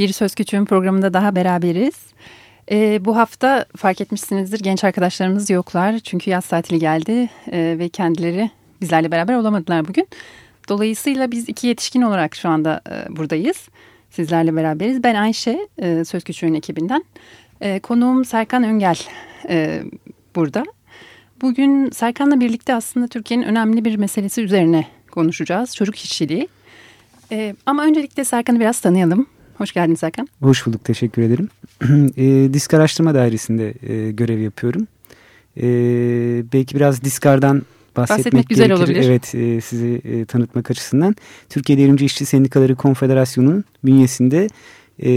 Bir Söz Küçüğün programında daha beraberiz. Ee, bu hafta fark etmişsinizdir genç arkadaşlarımız yoklar. Çünkü yaz tatili geldi ee, ve kendileri bizlerle beraber olamadılar bugün. Dolayısıyla biz iki yetişkin olarak şu anda e, buradayız. Sizlerle beraberiz. Ben Ayşe, e, Söz Küçüğün ekibinden. E, konuğum Serkan Öngel e, burada. Bugün Serkan'la birlikte aslında Türkiye'nin önemli bir meselesi üzerine konuşacağız. Çocuk işçiliği. E, ama öncelikle Serkan'ı biraz tanıyalım. Hoş geldin Serkan. Hoş bulduk, teşekkür ederim. e, disk Araştırma Dairesi'nde e, görev yapıyorum. E, belki biraz Diskar'dan bahsetmek, bahsetmek güzel gerekir. olabilir. Evet, e, sizi e, tanıtmak açısından. Türkiye Devrimci İşçi Sendikaları Konfederasyonu'nun bünyesinde e,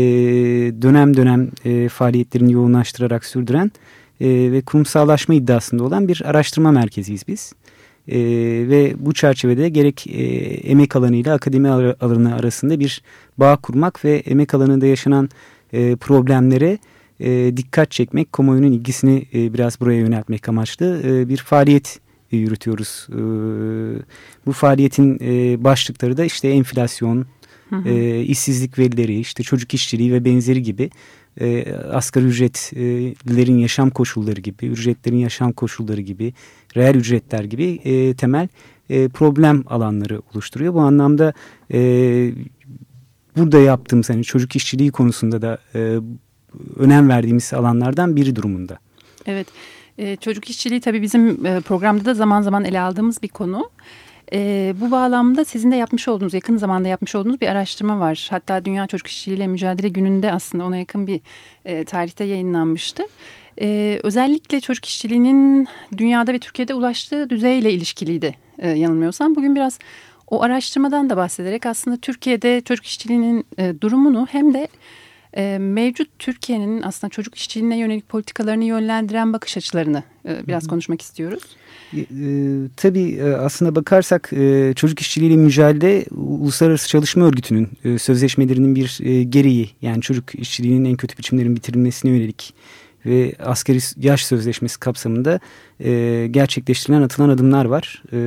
dönem dönem e, faaliyetlerini yoğunlaştırarak sürdüren e, ve kurumsallaşma iddiasında olan bir araştırma merkeziyiz biz. E, ve bu çerçevede gerek e, emek alanı ile akademi alanı arasında bir bağ kurmak ve emek alanında yaşanan e, problemlere e, dikkat çekmek, kamuoyunun ilgisini e, biraz buraya yöneltmek amaçlı e, bir faaliyet e, yürütüyoruz. E, bu faaliyetin e, başlıkları da işte enflasyon, hı hı. E, işsizlik verileri, işte çocuk işçiliği ve benzeri gibi e, asgari ücretlerin yaşam koşulları gibi, ücretlerin yaşam koşulları gibi, reel ücretler gibi e, temel e, problem alanları oluşturuyor. Bu anlamda e, burada yaptığımız hani çocuk işçiliği konusunda da e, önem verdiğimiz alanlardan biri durumunda. Evet, e, çocuk işçiliği tabii bizim e, programda da zaman zaman ele aldığımız bir konu. E, bu bağlamda sizin de yapmış olduğunuz, yakın zamanda yapmış olduğunuz bir araştırma var. Hatta Dünya Çocuk İşçiliğiyle Mücadele Günü'nde aslında ona yakın bir e, tarihte yayınlanmıştı. E, özellikle çocuk işçiliğinin dünyada ve Türkiye'de ulaştığı düzeyle ilişkiliydi e, yanılmıyorsam. Bugün biraz o araştırmadan da bahsederek aslında Türkiye'de çocuk işçiliğinin e, durumunu hem de e, mevcut Türkiye'nin aslında çocuk işçiliğine yönelik politikalarını yönlendiren bakış açılarını e, biraz Hı -hı. konuşmak istiyoruz. E, e, tabii e, aslında bakarsak e, çocuk işçiliğiyle mücadele Uluslararası Çalışma Örgütü'nün e, sözleşmelerinin bir e, gereği yani çocuk işçiliğinin en kötü biçimlerin bitirilmesine yönelik ve askeri yaş sözleşmesi kapsamında e, gerçekleştirilen atılan adımlar var. E,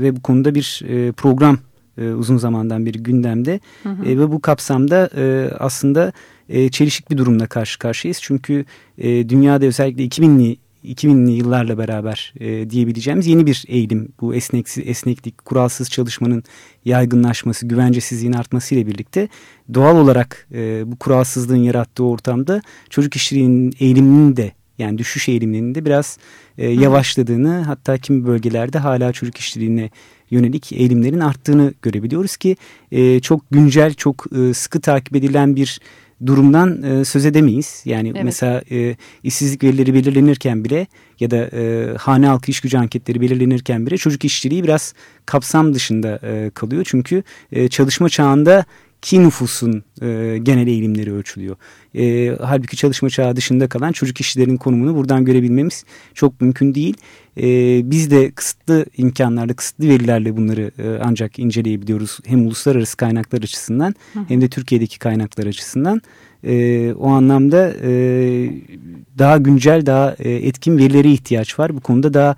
ve bu konuda bir e, program e, uzun zamandan beri gündemde. Hı hı. E, ve bu kapsamda e, aslında e, çelişik bir durumla karşı karşıyayız. Çünkü e, dünyada özellikle 2000'li 2000'li yıllarla beraber e, diyebileceğimiz yeni bir eğilim. Bu esneksiz, esneklik, kuralsız çalışmanın yaygınlaşması, güvencesizliğin artması ile birlikte doğal olarak e, bu kuralsızlığın yarattığı ortamda çocuk işçiliğinin eğiliminin de yani düşüş eğilimlerinin de biraz e, yavaşladığını hatta kimi bölgelerde hala çocuk işçiliğine yönelik eğilimlerin arttığını görebiliyoruz ki e, çok güncel, çok e, sıkı takip edilen bir durumdan e, söz edemeyiz. Yani evet. mesela e, işsizlik verileri belirlenirken bile ya da e, hane halkı iş gücü anketleri belirlenirken bile çocuk işçiliği biraz kapsam dışında e, kalıyor. Çünkü e, çalışma çağında ki nüfusun e, genel eğilimleri ölçülüyor. E, halbuki çalışma çağı dışında kalan çocuk işçilerin konumunu buradan görebilmemiz çok mümkün değil. E, biz de kısıtlı imkanlarla, kısıtlı verilerle bunları e, ancak inceleyebiliyoruz. Hem uluslararası kaynaklar açısından Hı. hem de Türkiye'deki kaynaklar açısından. E, o anlamda e, daha güncel, daha e, etkin verilere ihtiyaç var. Bu konuda daha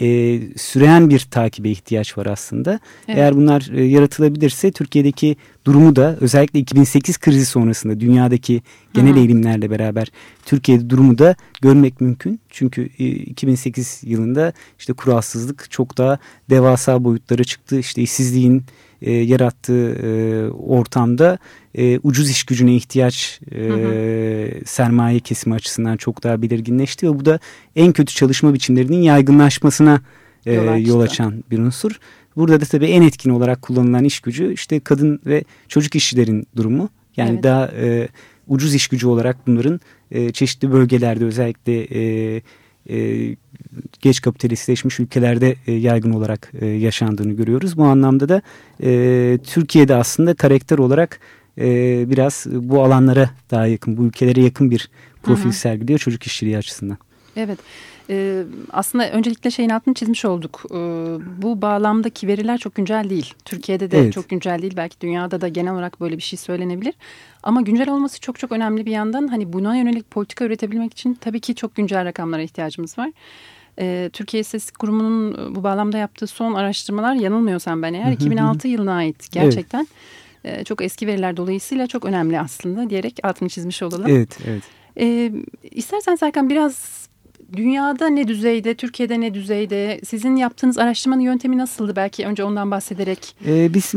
e, süren bir takibe ihtiyaç var aslında. Evet. Eğer bunlar e, yaratılabilirse Türkiye'deki durumu da özellikle 2008 krizi sonrasında dünyadaki genel Hı -hı. eğilimlerle beraber Türkiye'de durumu da görmek mümkün. Çünkü e, 2008 yılında işte kuralsızlık çok daha devasa boyutlara çıktı. İşte işsizliğin e, yarattığı e, ortamda e, ucuz iş gücüne ihtiyaç e, hı hı. sermaye kesimi açısından çok daha belirginleşti ve bu da en kötü çalışma biçimlerinin yaygınlaşmasına e, yol, açan bir unsur. Burada da tabii en etkin olarak kullanılan iş gücü işte kadın ve çocuk işçilerin durumu. Yani evet. daha e, ucuz iş gücü olarak bunların e, çeşitli bölgelerde özellikle e, e, geç kapitalistleşmiş ülkelerde e, yaygın olarak e, yaşandığını görüyoruz. Bu anlamda da e, Türkiye'de aslında karakter olarak e, biraz bu alanlara daha yakın, bu ülkelere yakın bir profil hı hı. sergiliyor çocuk işçiliği açısından. Evet. Ee, aslında öncelikle şeyin altını çizmiş olduk. Ee, bu bağlamdaki veriler çok güncel değil. Türkiye'de de evet. çok güncel değil. Belki dünyada da genel olarak böyle bir şey söylenebilir. Ama güncel olması çok çok önemli bir yandan. Hani buna yönelik politika üretebilmek için tabii ki çok güncel rakamlara ihtiyacımız var. Ee, Türkiye İstatistik Kurumu'nun bu bağlamda yaptığı son araştırmalar yanılmıyorsam ben eğer 2006 yılına ait gerçekten. Evet. Çok eski veriler dolayısıyla çok önemli aslında diyerek altını çizmiş olalım. Evet, evet. Ee, istersen Serkan biraz dünyada ne düzeyde, Türkiye'de ne düzeyde? Sizin yaptığınız araştırmanın yöntemi nasıldı? Belki önce ondan bahsederek. Ee, biz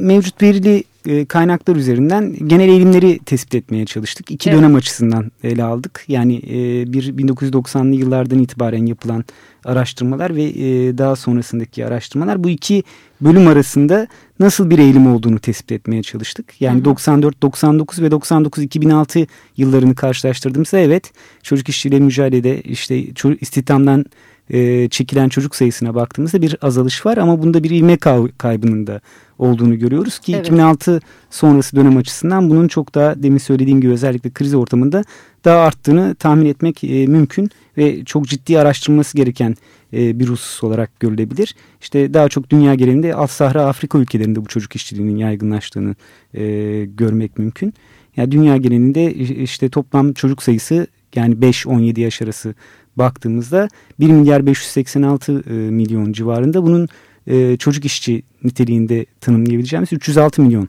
mevcut verili e, kaynaklar üzerinden genel eğilimleri tespit etmeye çalıştık. İki evet. dönem açısından ele aldık. Yani e, bir 1990'lı yıllardan itibaren yapılan araştırmalar ve e, daha sonrasındaki araştırmalar. Bu iki bölüm arasında nasıl bir eğilim olduğunu tespit etmeye çalıştık. Yani 94-99 ve 99-2006 yıllarını karşılaştırdığımızda evet çocuk işçiliğe mücadelede işte istihdamdan e, çekilen çocuk sayısına baktığımızda bir azalış var ama bunda bir ivme kaybının da olduğunu görüyoruz ki evet. 2006 sonrası dönem açısından bunun çok daha demin söylediğim gibi özellikle kriz ortamında daha arttığını tahmin etmek e, mümkün ve çok ciddi araştırılması gereken e, bir husus olarak görülebilir. İşte daha çok dünya genelinde Alt Sahra Afrika ülkelerinde bu çocuk işçiliğinin yaygınlaştığını e, görmek mümkün. Yani dünya genelinde işte toplam çocuk sayısı yani 5-17 yaş arası baktığımızda 1 milyar 586 e, milyon civarında bunun e, çocuk işçi niteliğinde tanımlayabileceğimiz 306 milyon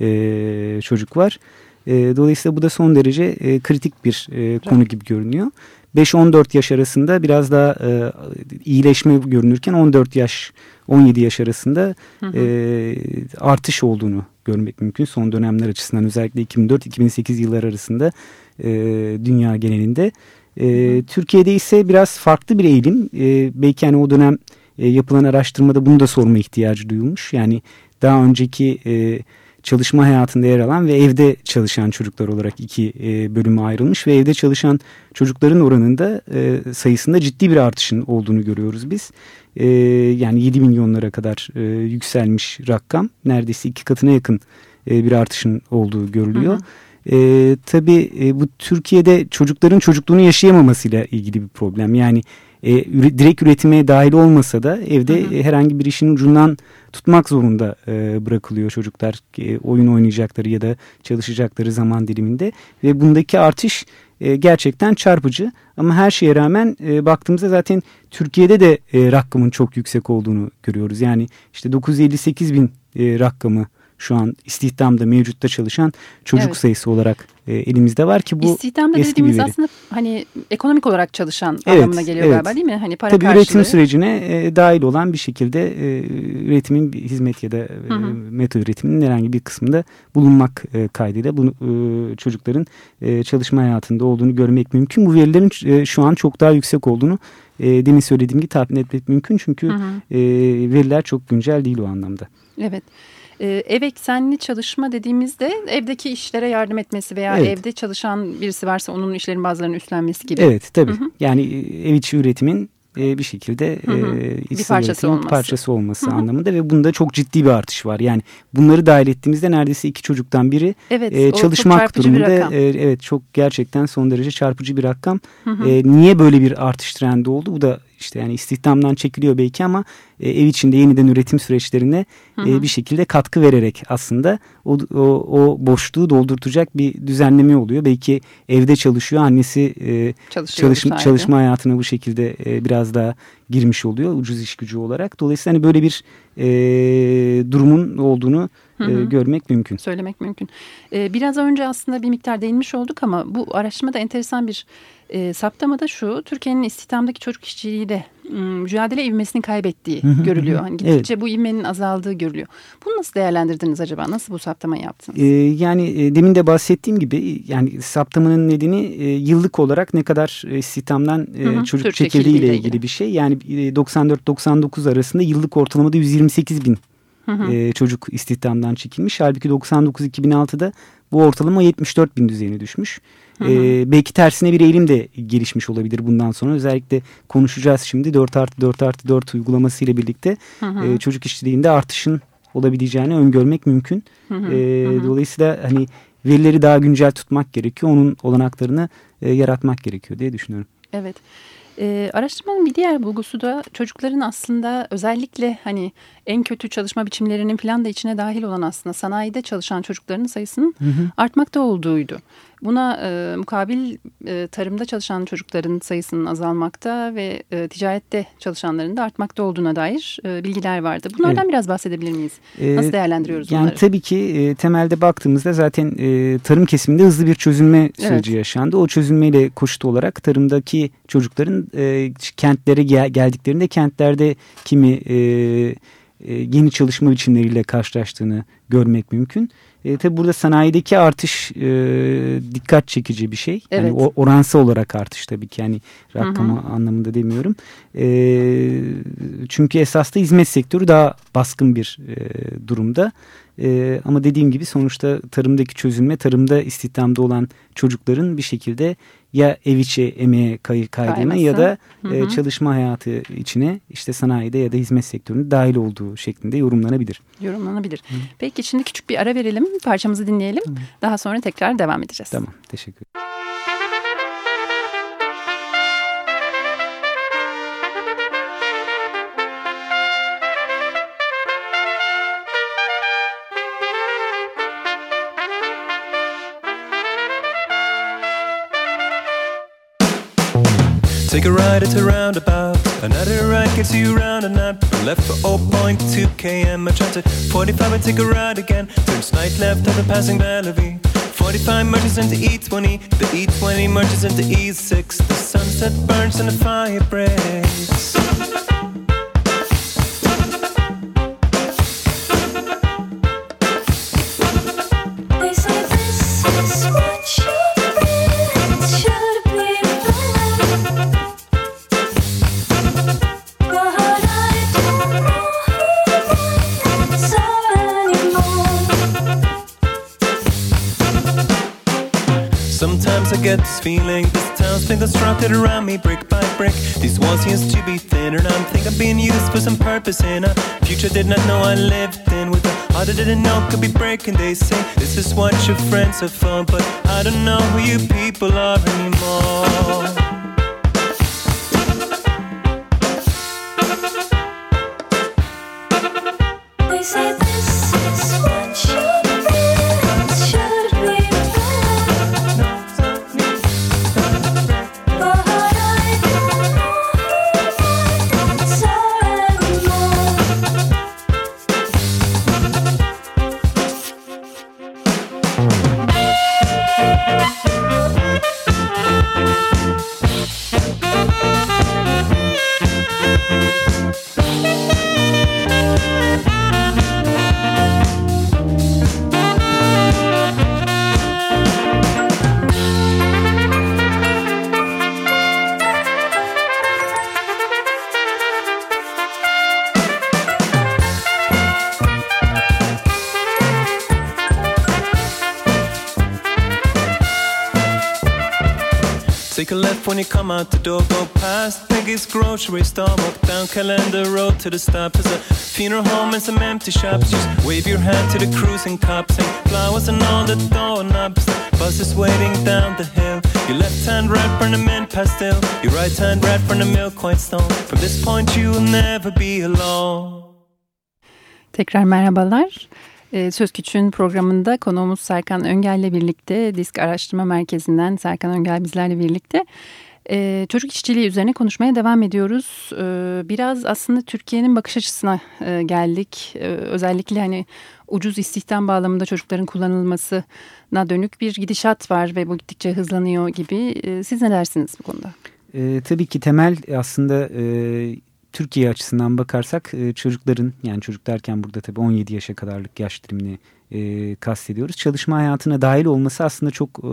e, çocuk var. E, dolayısıyla bu da son derece e, kritik bir e, konu gibi görünüyor. 5-14 yaş arasında biraz daha e, iyileşme görünürken 14 yaş 17 yaş arasında hı hı. E, artış olduğunu görmek mümkün. Son dönemler açısından özellikle 2004-2008 yıllar arasında e, dünya genelinde. E, Türkiye'de ise biraz farklı bir eğilim. E, belki hani o dönem e, yapılan araştırmada bunu da sorma ihtiyacı duyulmuş. Yani daha önceki e, çalışma hayatında yer alan ve evde çalışan çocuklar olarak iki e, bölüme ayrılmış ve evde çalışan çocukların oranında e, sayısında ciddi bir artışın olduğunu görüyoruz biz. E, yani 7 milyonlara kadar e, yükselmiş rakam neredeyse iki katına yakın e, bir artışın olduğu görülüyor. Hı hı. E, tabii e, bu Türkiye'de çocukların çocukluğunu yaşayamamasıyla ilgili bir problem. Yani e, direkt üretime dahil olmasa da evde hı hı. herhangi bir işin ucundan tutmak zorunda e, bırakılıyor çocuklar e, oyun oynayacakları ya da çalışacakları zaman diliminde ve bundaki artış e, gerçekten çarpıcı ama her şeye rağmen e, baktığımızda zaten Türkiye'de de e, rakamın çok yüksek olduğunu görüyoruz yani işte 958 bin e, rakamı şu an istihdamda mevcutta çalışan çocuk evet. sayısı olarak e, elimizde var ki bu İstihdamda eski dediğimiz aslında hani ekonomik olarak çalışan evet, anlamına geliyor evet. galiba değil mi? Hani para Tabii karşılığı. üretim sürecine e, dahil olan bir şekilde e, üretimin hizmet ya da e, meta üretiminin herhangi bir kısmında bulunmak e, kaydıyla bu e, çocukların e, çalışma hayatında olduğunu görmek mümkün. Bu verilerin e, şu an çok daha yüksek olduğunu e, demin söylediğim gibi tahmin etmek mümkün çünkü hı hı. E, veriler çok güncel değil o anlamda. Evet. Ee, ev eksenli çalışma dediğimizde evdeki işlere yardım etmesi veya evet. evde çalışan birisi varsa onun işlerin bazılarını üstlenmesi gibi. Evet tabii. Hı hı. Yani ev içi üretimin e, bir şekilde hı hı. E, bir parçası olması, parçası olması hı hı. anlamında ve bunda çok ciddi bir artış var. Yani bunları dahil ettiğimizde neredeyse iki çocuktan biri evet, e, çalışmak durumunda. E, evet çok gerçekten son derece çarpıcı bir rakam. Hı hı. E, niye böyle bir artış trendi oldu? Bu da işte yani istihdamdan çekiliyor belki ama e, ev içinde yeniden üretim süreçlerine e, bir şekilde katkı vererek aslında o, o, o boşluğu doldurtacak bir düzenleme oluyor. Belki evde çalışıyor annesi e, çalışma, çalışma hayatına bu şekilde e, biraz daha girmiş oluyor ucuz iş gücü olarak. Dolayısıyla hani böyle bir e, durumun olduğunu Hı hı. görmek mümkün. Söylemek mümkün. Ee, biraz önce aslında bir miktar değinmiş olduk ama bu araştırmada enteresan bir e, saptama da şu. Türkiye'nin istihdamdaki çocuk işçiliğiyle mücadele ivmesini kaybettiği görülüyor. Hani gittikçe evet. bu ivmenin azaldığı görülüyor. Bunu nasıl değerlendirdiniz acaba? Nasıl bu saptamayı yaptınız? Ee, yani e, demin de bahsettiğim gibi yani saptamanın nedeni e, yıllık olarak ne kadar istihdamdan e, çocuk çekildiği ile ilgili bir şey. Yani 94-99 arasında yıllık ortalamada 128 bin Hı hı. E, çocuk istihdamdan çekilmiş. Halbuki 99-2006'da bu ortalama 74 bin düzeyine düşmüş. Hı hı. E, belki tersine bir eğilim de gelişmiş olabilir bundan sonra. Özellikle konuşacağız şimdi 4 artı 4 artı 4 uygulaması ile birlikte hı hı. E, çocuk işçiliğinde artışın olabileceğini öngörmek mümkün. Hı hı, E, hı hı. Dolayısıyla hani verileri daha güncel tutmak gerekiyor. Onun olanaklarını e, yaratmak gerekiyor diye düşünüyorum. Evet. Ee, araştırmanın bir diğer bulgusu da çocukların aslında özellikle hani en kötü çalışma biçimlerinin falan da içine dahil olan aslında sanayide çalışan çocukların sayısının Hı hı. artmakta olduğuydu. Buna e, mukabil e, tarımda çalışan çocukların sayısının azalmakta ve e, ticarette çalışanların da artmakta olduğuna dair e, bilgiler vardı. Bunlardan Evet. biraz bahsedebilir miyiz? E, Nasıl değerlendiriyoruz Yani bunları? tabii ki e, temelde baktığımızda zaten e, tarım kesiminde hızlı bir çözülme süreci yaşandı. O çözülmeyle koşut olarak tarımdaki çocukların e, kentlere gel- geldiklerinde kentlerde kimi e, e, yeni çalışma biçimleriyle karşılaştığını görmek mümkün. E, tabii burada sanayideki artış e, dikkat çekici bir şey. Evet. Yani o, oransı olarak artış tabii ki yani rakama anlamında demiyorum. E, çünkü esas da hizmet sektörü daha baskın bir e, durumda. E, ama dediğim gibi sonuçta tarımdaki çözülme, tarımda istihdamda olan çocukların bir şekilde ya ev içi emeğe kay, Kayması. ya da Hı e, hı. çalışma hayatı içine işte sanayide ya da hizmet sektöründe dahil olduğu şeklinde yorumlanabilir. Yorumlanabilir. Peki şimdi küçük bir ara verelim. Parçamızı dinleyelim. Daha sonra tekrar devam edeceğiz. Tamam teşekkür ederim. Take a ride at a roundabout. Another ride gets you round and up. Left for 0.2 km. I try to 45 and take a ride again. Turns right left at the passing Bellevue. 45 merges into E20. The E20 merges into E6. The sunset burns and the fire breaks. Get this feeling this town's been constructed around me brick by brick. These walls used to be thinner, and I'm think I'm being used for some purpose in a future did not know I lived in. With a heart I didn't know could be breaking. They say this is what your friends are for, but I don't know who you people are anymore. Take a left when you come out the door, go past Peggy's grocery store, walk down Calendar Road to the stop. There's a funeral home and some empty shops. Just wave your hand to the cruising cops and flowers and all the doorknobs. Bus is waiting down the hill. Your left hand red from the mint pastel, your right hand red from the milk white stone. From this point you will never be alone. Tekrar merhabalar. Ee, Söz Küçüğün programında konuğumuz Serkan Öngel ile birlikte Disk Araştırma Merkezi'nden Serkan Öngel bizlerle birlikte ee, çocuk işçiliği üzerine konuşmaya devam ediyoruz. Ee, biraz aslında Türkiye'nin bakış açısına e, geldik. Özellikle hani ucuz istihdam bağlamında çocukların kullanılmasına dönük bir gidişat var ve bu gittikçe hızlanıyor gibi. Siz ne dersiniz bu konuda? E, tabii ki temel aslında e, Türkiye açısından bakarsak e, çocukların yani çocuk derken burada tabii 17 yaşa kadarlık yaş dilimini e, kastediyoruz. Çalışma hayatına dahil olması aslında çok e,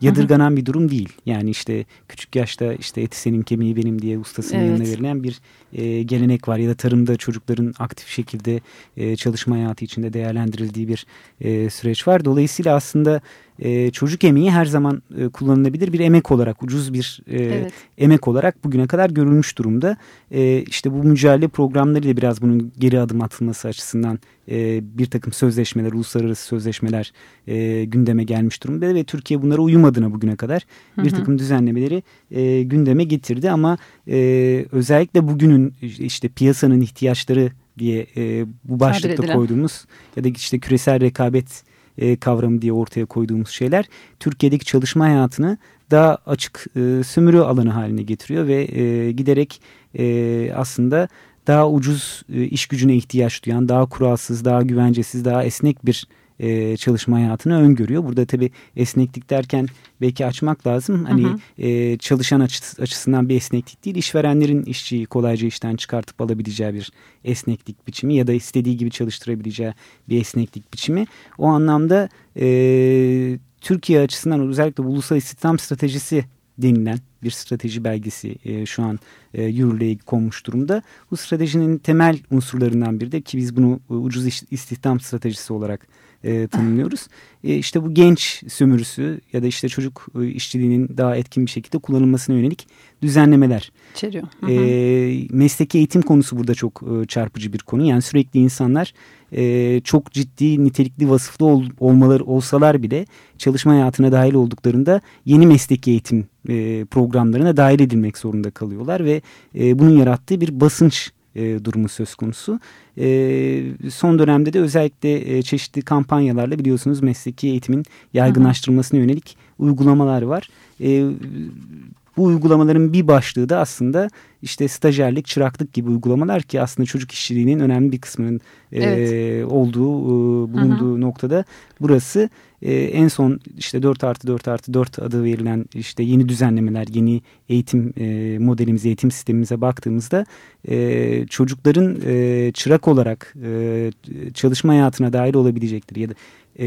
yadırganan bir durum değil. Yani işte küçük yaşta işte eti senin kemiği benim diye ustasının Evet. yanına verilen bir e, gelenek var. Ya da tarımda çocukların aktif şekilde e, çalışma hayatı içinde değerlendirildiği bir e, süreç var. Dolayısıyla aslında e, çocuk emeği her zaman e, kullanılabilir bir emek olarak ucuz bir e, Evet. emek olarak bugüne kadar görülmüş durumda. E, işte bu mücadele programlarıyla biraz bunun geri adım atılması açısından e, bir takım sözleşmeler, uluslararası sözleşmeler e, gündeme gelmiş durumda ve Türkiye bunlara uyumadığına bugüne kadar bir takım düzenlemeleri e, gündeme getirdi. Ama e, özellikle bugünün işte piyasanın ihtiyaçları diye e, bu başlıkta koyduğumuz ya da işte küresel rekabet e, kavramı diye ortaya koyduğumuz şeyler Türkiye'deki çalışma hayatını daha açık e, sömürü alanı haline getiriyor ve e, giderek e, aslında daha ucuz e, iş gücüne ihtiyaç duyan, daha kuralsız, daha güvencesiz, daha esnek bir e, çalışma hayatını öngörüyor. Burada tabii esneklik derken belki açmak lazım. Hani e, çalışan açı- açısından bir esneklik değil, işverenlerin işçiyi kolayca işten çıkartıp alabileceği bir esneklik biçimi ya da istediği gibi çalıştırabileceği bir esneklik biçimi. O anlamda e, Türkiye açısından özellikle ulusal istihdam stratejisi denilen bir strateji belgesi e, şu an e, yürürlüğe konmuş durumda. Bu stratejinin temel unsurlarından biri de ki biz bunu e, ucuz istihdam stratejisi olarak e, tanımlıyoruz. E, işte bu genç sömürüsü ya da işte çocuk e, işçiliğinin daha etkin bir şekilde kullanılmasına yönelik düzenlemeler. İçeriyor. Hı hı. E, mesleki eğitim konusu burada çok e, çarpıcı bir konu. Yani sürekli insanlar e, çok ciddi nitelikli vasıflı ol, olmaları olsalar bile çalışma hayatına dahil olduklarında yeni mesleki eğitim e, programlarına dahil edilmek zorunda kalıyorlar ve e, bunun yarattığı bir basınç e, durumu söz konusu. E, son dönemde de özellikle e, çeşitli kampanyalarla biliyorsunuz mesleki eğitimin yaygınlaştırılmasına yönelik uygulamalar var. E, bu uygulamaların bir başlığı da aslında işte stajyerlik, çıraklık gibi uygulamalar ki aslında çocuk işçiliğinin önemli bir kısmının e, Evet. olduğu, e, bulunduğu noktada burası. E, en son işte 4 artı 4 artı 4 adı verilen işte yeni düzenlemeler, yeni eğitim e, modelimize, eğitim sistemimize baktığımızda e, çocukların e, çırak olarak e, çalışma hayatına dahil olabilecekleri ya da e,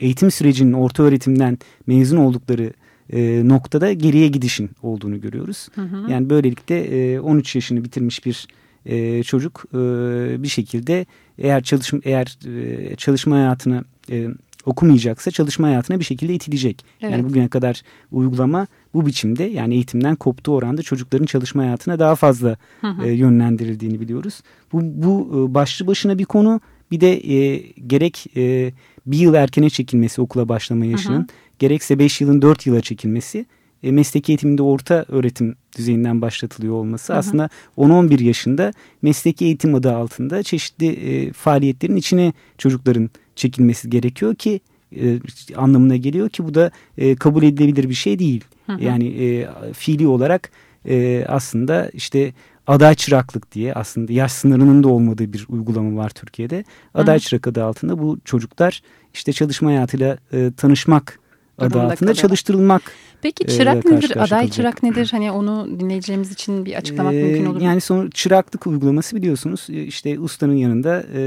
eğitim sürecinin orta öğretimden mezun oldukları e, noktada geriye gidişin olduğunu görüyoruz. Yani böylelikle e, 13 yaşını bitirmiş bir e, çocuk e, bir şekilde eğer çalışma eğer e, çalışma hayatını e, okumayacaksa çalışma hayatına bir şekilde itilecek. Evet. Yani bugüne kadar uygulama bu biçimde yani eğitimden koptuğu oranda çocukların çalışma hayatına daha fazla e, yönlendirildiğini biliyoruz. Bu, bu e, başlı başına bir konu. Bir de e, gerek e, bir yıl erkene çekilmesi okula başlama yaşının gerekse 5 yılın 4 yıla çekilmesi e, mesleki eğitiminde orta öğretim düzeyinden başlatılıyor olması aslında 10-11 yaşında mesleki eğitim adı altında çeşitli e, faaliyetlerin içine çocukların çekilmesi gerekiyor ki e, anlamına geliyor ki bu da e, kabul edilebilir bir şey değil. Yani e, fiili olarak e, aslında işte aday çıraklık diye aslında yaş sınırının da olmadığı bir uygulama var Türkiye'de. Aday çırak adı altında bu çocuklar işte çalışma hayatıyla e, tanışmak adı altında kalıyorlar. çalıştırılmak. Peki e, çırak karşı nedir? Aday kalacak. çırak nedir? Hani onu dinleyicilerimiz için bir açıklamak Ee, mümkün olur mu? Yani son çıraklık uygulaması biliyorsunuz e, işte ustanın yanında e,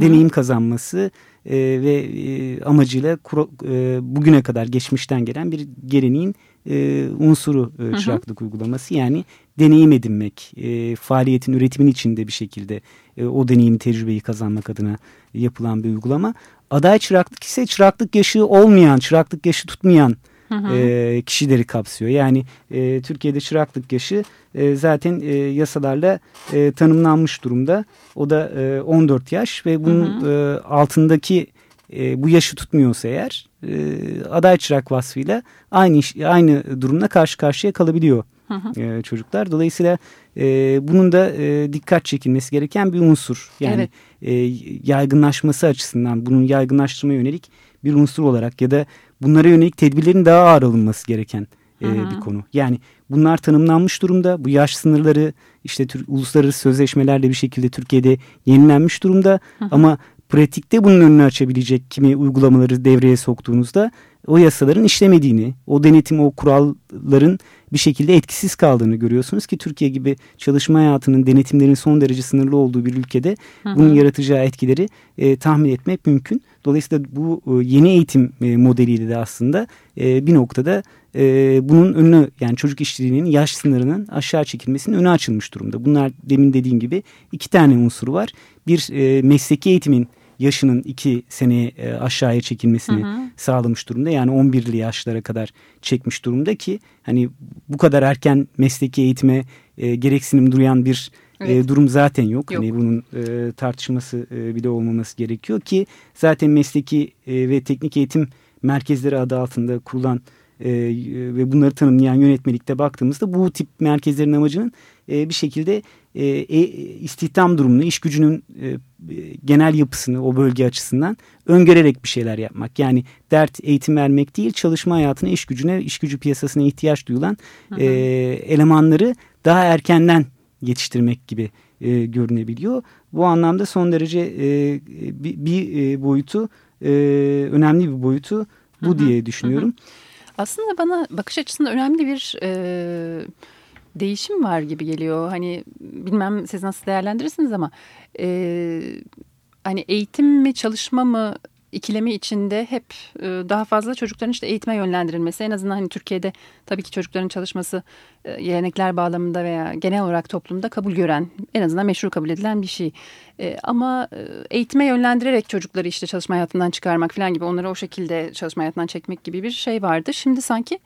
deneyim kazanması e, ve e, amacıyla kuro- e, bugüne kadar geçmişten gelen bir geleneğin e, unsuru e, çıraklık uygulaması. Yani deneyim edinmek, e, faaliyetin üretimin içinde bir şekilde e, o deneyimi tecrübeyi kazanmak adına yapılan bir uygulama. Aday çıraklık ise çıraklık yaşı olmayan, çıraklık yaşı tutmayan e, kişileri kapsıyor. Yani e, Türkiye'de çıraklık yaşı e, zaten e, yasalarla e, tanımlanmış durumda. O da e, 14 yaş ve bunun e, altındaki e, bu yaşı tutmuyorsa eğer e, aday çırak vasfıyla aynı aynı durumla karşı karşıya kalabiliyor e, çocuklar. Dolayısıyla e, bunun da e, dikkat çekilmesi gereken bir unsur. Yani Evet. e, yaygınlaşması açısından bunun yaygınlaştırma yönelik bir unsur olarak ya da bunlara yönelik tedbirlerin daha ağır alınması gereken e, bir konu. Yani bunlar tanımlanmış durumda. Bu yaş sınırları işte tür, uluslararası sözleşmelerle bir şekilde Türkiye'de yenilenmiş durumda. Ama pratikte bunun önünü açabilecek kimi uygulamaları devreye soktuğunuzda o yasaların işlemediğini, o denetim, o kuralların bir şekilde etkisiz kaldığını görüyorsunuz ki Türkiye gibi çalışma hayatının denetimlerin son derece sınırlı olduğu bir ülkede bunun yaratacağı etkileri e, tahmin etmek mümkün. Dolayısıyla bu e, yeni eğitim e, modeliyle de aslında e, bir noktada e, bunun önü yani çocuk işçiliğinin yaş sınırının aşağı çekilmesinin önü açılmış durumda. Bunlar demin dediğim gibi iki tane unsur var. Bir e, mesleki eğitimin yaşının iki seneye e, aşağıya çekilmesini sağlamış durumda. Yani 11'li yaşlara kadar çekmiş durumda ki hani bu kadar erken mesleki eğitime e, gereksinim duyan bir e, Evet. durum zaten yok. Yok. Hani bunun e, tartışması e, bile olmaması gerekiyor ki zaten mesleki e, ve teknik eğitim merkezleri adı altında kurulan e, ve bunları tanımlayan yönetmelikte baktığımızda bu tip merkezlerin amacının e, bir şekilde e, e, istihdam durumunu, iş gücünün e, e, genel yapısını o bölge açısından öngörerek bir şeyler yapmak. Yani dert eğitim vermek değil, çalışma hayatına, iş gücüne, iş gücü piyasasına ihtiyaç duyulan e, elemanları daha erkenden yetiştirmek gibi e, görünebiliyor. Bu anlamda son derece e, bir, bir e, boyutu, e, önemli bir boyutu bu diye düşünüyorum. Aslında bana bakış açısında önemli bir e, değişim var gibi geliyor. Hani bilmem siz nasıl değerlendirirsiniz ama e, hani eğitim mi çalışma mı ikilemi içinde hep e, daha fazla çocukların işte eğitime yönlendirilmesi en azından hani Türkiye'de tabii ki çocukların çalışması e, gelenekler bağlamında veya genel olarak toplumda kabul gören en azından meşru kabul edilen bir şey. E, ama e, eğitime yönlendirerek çocukları işte çalışma hayatından çıkarmak falan gibi onları o şekilde çalışma hayatından çekmek gibi bir şey vardı. Şimdi sanki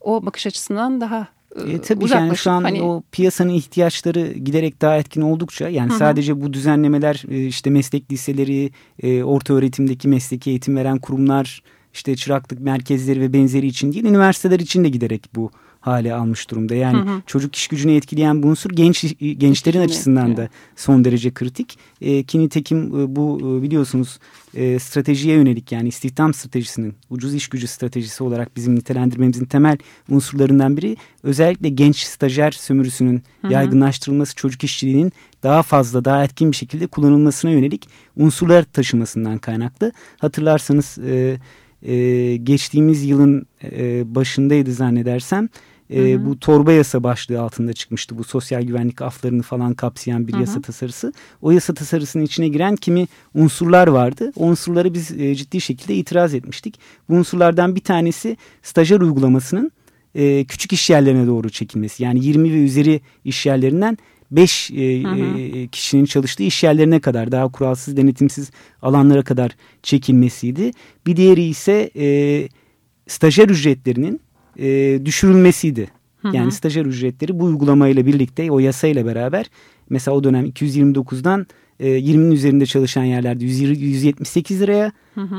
o bakış açısından daha e, E, tabii yani şu an hani o piyasanın ihtiyaçları giderek daha etkin oldukça yani sadece bu düzenlemeler e, işte meslek liseleri, e, orta öğretimdeki mesleki eğitim veren kurumlar, işte çıraklık merkezleri ve benzeri için değil üniversiteler için de giderek bu hale almış durumda. Yani çocuk iş gücünü etkileyen bu unsur genç gençlerin gücünü açısından da son derece kritik. E, ki nitekim e, bu e, biliyorsunuz e, stratejiye yönelik yani istihdam stratejisinin ucuz iş gücü stratejisi olarak bizim nitelendirmemizin temel unsurlarından biri özellikle genç stajyer sömürüsünün yaygınlaştırılması çocuk işçiliğinin daha fazla daha etkin bir şekilde kullanılmasına yönelik unsurlar taşımasından kaynaklı. Hatırlarsanız e, e, geçtiğimiz yılın e, başındaydı zannedersem. E, Bu torba yasa başlığı altında çıkmıştı. Bu sosyal güvenlik aflarını falan kapsayan bir yasa tasarısı. O yasa tasarısının içine giren kimi unsurlar vardı. O unsurları biz e, ciddi şekilde itiraz etmiştik. Bu unsurlardan bir tanesi stajyer uygulamasının e, küçük iş yerlerine doğru çekilmesi. Yani 20 ve üzeri iş yerlerinden 5 e, e, kişinin çalıştığı iş yerlerine kadar daha kuralsız denetimsiz alanlara kadar çekilmesiydi. Bir diğeri ise e, stajyer ücretlerinin e, düşürülmesiydi. Yani stajyer ücretleri bu uygulamayla birlikte o yasayla beraber mesela o dönem 229'dan e, 20'nin üzerinde çalışan yerlerde 100 178 liraya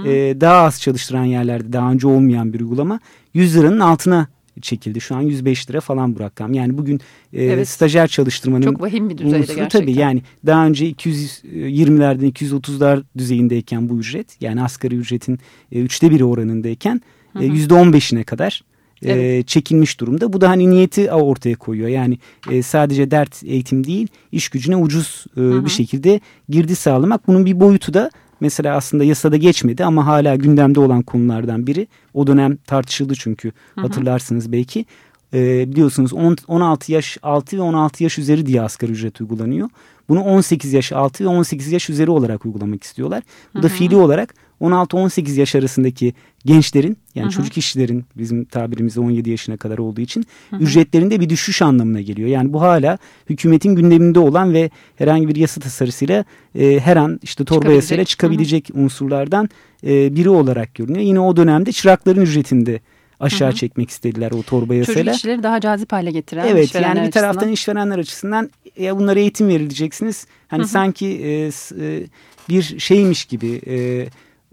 e, daha az çalıştıran yerlerde daha önce olmayan bir uygulama 100 liranın altına çekildi. Şu an 105 lira falan bu rakam. Yani bugün e, Evet. stajyer çalıştırmanın Çok vahim bir düzeyde unsuru gerçekten. Tabii yani daha önce 220'lerden 230'lar düzeyindeyken bu ücret yani asgari ücretin e, üçte biri oranındayken e, %15'ine kadar e, Evet. çekilmiş durumda. Bu da hani niyeti ortaya koyuyor. Yani e, sadece dert eğitim değil iş gücüne ucuz e, bir şekilde girdi sağlamak. Bunun bir boyutu da mesela aslında yasada geçmedi ama hala gündemde olan konulardan biri. O dönem tartışıldı çünkü hatırlarsınız belki. E, biliyorsunuz on- 16 yaş altı ve 16 yaş üzeri diye asgari ücret uygulanıyor. Bunu 18 yaş altı ve 18 yaş üzeri olarak uygulamak istiyorlar. Bu da fiili olarak 16-18 yaş arasındaki gençlerin yani çocuk işçilerin bizim tabirimizde 17 yaşına kadar olduğu için ücretlerinde bir düşüş anlamına geliyor. Yani bu hala hükümetin gündeminde olan ve herhangi bir yasa tasarısıyla e, her an işte torba Çıkabilecek. yasayla çıkabilecek unsurlardan e, biri olarak görünüyor. Yine o dönemde çırakların ücretinde aşağı çekmek istediler o torba çocuk yasayla. işçileri daha cazip hale getiren Evet yani bir taraftan açısından. işverenler açısından ya bunlara eğitim verileceksiniz. Hani sanki e, e, bir şeymiş gibi e,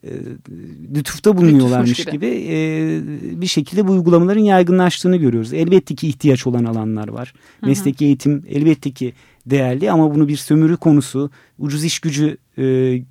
e, lütufta bulunuyorlarmış Lütufmuş gibi, gibi. e, bir şekilde bu uygulamaların yaygınlaştığını görüyoruz. Elbette ki ihtiyaç olan alanlar var. Mesleki eğitim elbette ki değerli ama bunu bir sömürü konusu, ucuz iş gücü e, e,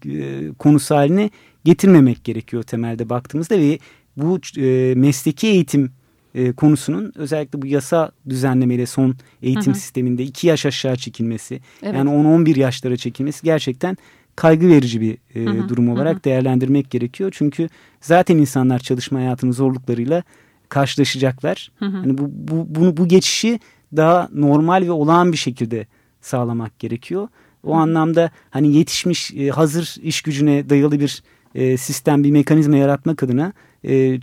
konusu haline getirmemek gerekiyor temelde baktığımızda ve bu e, mesleki eğitim e, konusunun özellikle bu yasa düzenlemeyle son eğitim sisteminde iki yaş aşağı çekilmesi Evet. yani 10-11 yaşlara çekilmesi gerçekten kaygı verici bir e, Hı hı, durum hı olarak hı. değerlendirmek gerekiyor. Çünkü zaten insanlar çalışma hayatının zorluklarıyla karşılaşacaklar. Hı hı. Hani bu, bu, bunu, bu geçişi daha normal ve olağan bir şekilde sağlamak gerekiyor. O anlamda hani yetişmiş e, hazır iş gücüne dayalı bir e, sistem, bir mekanizma yaratmak adına e,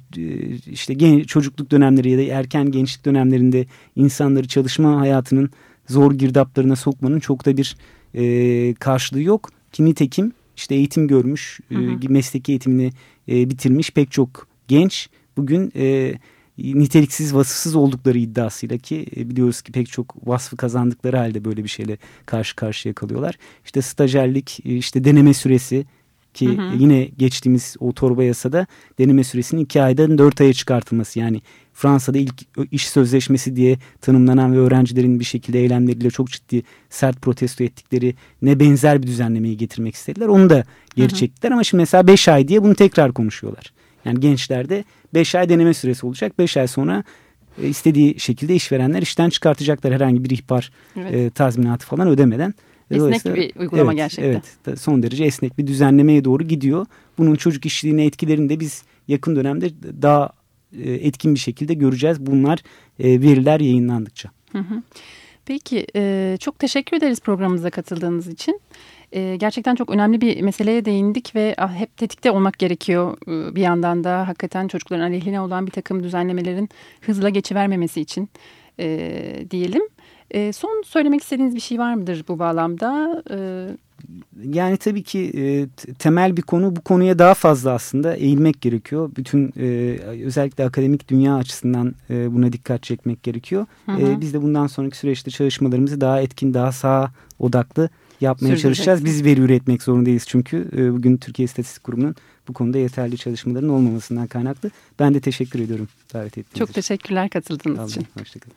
işte gen, çocukluk dönemleri ya da erken gençlik dönemlerinde insanları çalışma hayatının zor girdaplarına sokmanın çok da bir e, karşılığı yok. Ki nitekim işte eğitim görmüş, e, Hı hı. mesleki eğitimini e, bitirmiş pek çok genç bugün e, niteliksiz, vasıfsız oldukları iddiasıyla ki e, biliyoruz ki pek çok vasfı kazandıkları halde böyle bir şeyle karşı karşıya kalıyorlar. İşte stajyerlik, e, işte deneme süresi ki Hı hı. yine geçtiğimiz o torba yasada deneme süresinin iki aydan dört aya çıkartılması. Yani Fransa'da ilk iş sözleşmesi diye tanımlanan ve öğrencilerin bir şekilde eylemleriyle çok ciddi sert protesto ettikleri ne benzer bir düzenlemeyi getirmek istediler. Onu da geri Hı hı. çektiler ama şimdi mesela beş ay diye bunu tekrar konuşuyorlar. Yani gençlerde 5 ay deneme süresi olacak. 5 ay sonra e, istediği şekilde işverenler işten çıkartacaklar herhangi bir ihbar Evet. e, tazminatı falan ödemeden. Esnek bir uygulama evet, gerçekten. Evet son derece esnek bir düzenlemeye doğru gidiyor. Bunun çocuk işçiliğine etkilerini de biz yakın dönemde daha e, etkin bir şekilde göreceğiz. Bunlar e, veriler yayınlandıkça. Hı hı. Peki e, çok teşekkür ederiz programımıza katıldığınız için. Gerçekten çok önemli bir meseleye değindik ve ah, hep tetikte olmak gerekiyor. Bir yandan da hakikaten çocukların aleyhine olan bir takım düzenlemelerin hızla geçivermemesi için diyelim. E, son söylemek istediğiniz bir şey var mıdır bu bağlamda? E, Yani tabii ki e, temel bir konu bu konuya daha fazla aslında eğilmek gerekiyor. Bütün e, özellikle akademik dünya açısından e, buna dikkat çekmek gerekiyor. Hı hı. E, biz de bundan sonraki süreçte çalışmalarımızı daha etkin, daha sağ odaklı yapmaya çalışacağız. Biz veri üretmek zorundayız çünkü e, bugün Türkiye İstatistik Kurumu'nun bu konuda yeterli çalışmaların olmamasından kaynaklı. Ben de teşekkür ediyorum davet ettiğiniz çok için. teşekkürler katıldığınız için. hoşçakalın.